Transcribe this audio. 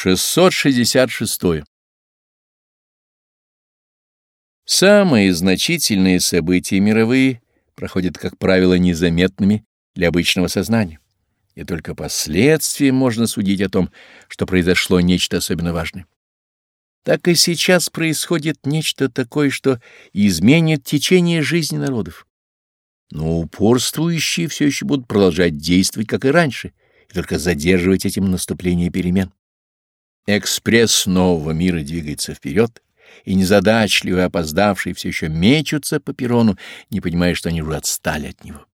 666. Самые значительные события мировые проходят, как правило, незаметными для обычного сознания, и только последствием можно судить о том, что произошло нечто особенно важное. Так и сейчас происходит нечто такое, что изменит течение жизни народов. Но упорствующие все еще будут продолжать действовать, как и раньше, и только задерживать этим наступление перемен. Экспресс нового мира двигается вперед, и незадачливые опоздавшие все еще мечутся по перрону, не понимая, что они уже отстали от него.